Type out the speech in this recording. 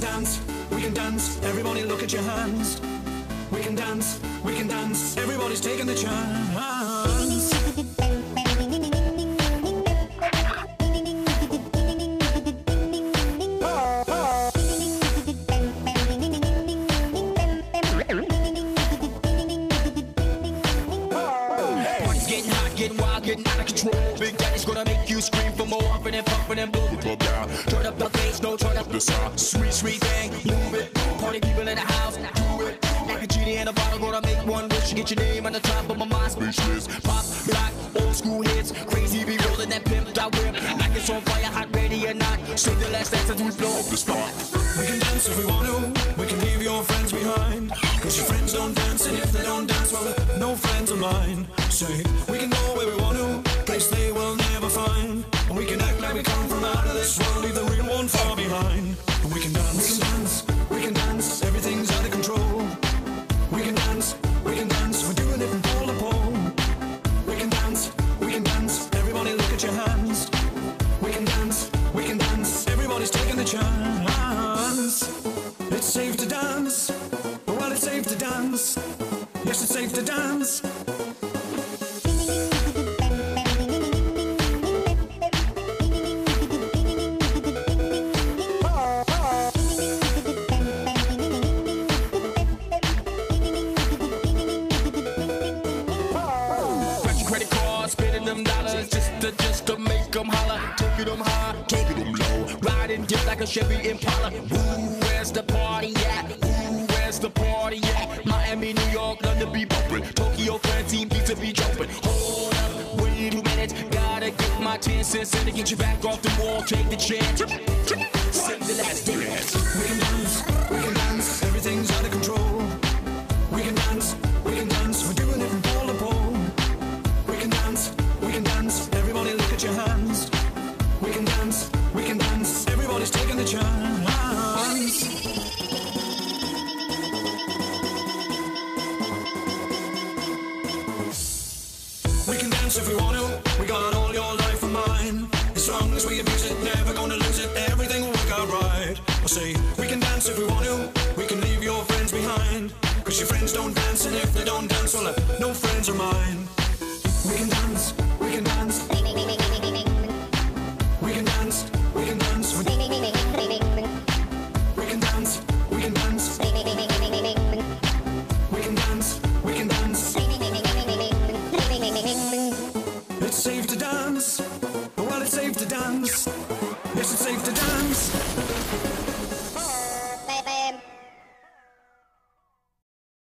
can dance, we can dance. Everybody look at your hands. We can dance, we can dance. Everybody's taking the chance. Getting wild, getting out of control. Big Daddy's gonna make you scream for more, humping and pumping and blow the club down. Turn up the bass, no turn up the sound. Sweet, sweet thing, move it. Party people in the house, do it. Like a genie in a bottle, gonna make one wish. Get your name on the top of my mind, speechless. Pop, rock, old school hits. Crazy be rolling that pimp, I whip. Like it's on fire, hot, ready or not. Straight the last dance as we blow up the spot. We can dance if we want to. We can leave your friends behind. Cause your friends don't dance, and if they don't dance, well, they're mine. Say, we can go where we want to. Place they will never find. And we can act like we come from out of this world, leave the real one far behind. And we can dance, we can dance, we can dance. Everything's out of control. We can dance, we can dance. We're doing it from pole to pole. We can dance, we can dance. Everybody look at your hands. We can dance, we can dance. Everybody's taking the chance. It's safe to dance. Well, it's safe to dance. Yes, it's safe to dance. Just to just make them holler. High, low. Riding dip like a Chevy Impala. Ooh, where's the party at? Ooh, where's the party at? Miami, New York, London be bumping. Tokyo, France, team pizza be jumping. Hold up, wait two minutes. Gotta get my 10 cents in to get you back off the wall. Take the chance. Send the last dance. We can dance, we can dance. Everything's out of control. We can dance, we can dance. We're doing it from pole to pole. We can dance, we can dance. Everybody look at your hands. We can dance, we can dance. Everybody's taking the chance. If we want to. We got all your life and mine. As long as we abuse it, never gonna lose it. Everything will work out right. I say we can dance if we want to. We can leave your friends behind. Cause your friends don't dance, and if they don't dance, well, safe to dance? Well, it's safe to dance. Yes, it's safe to dance.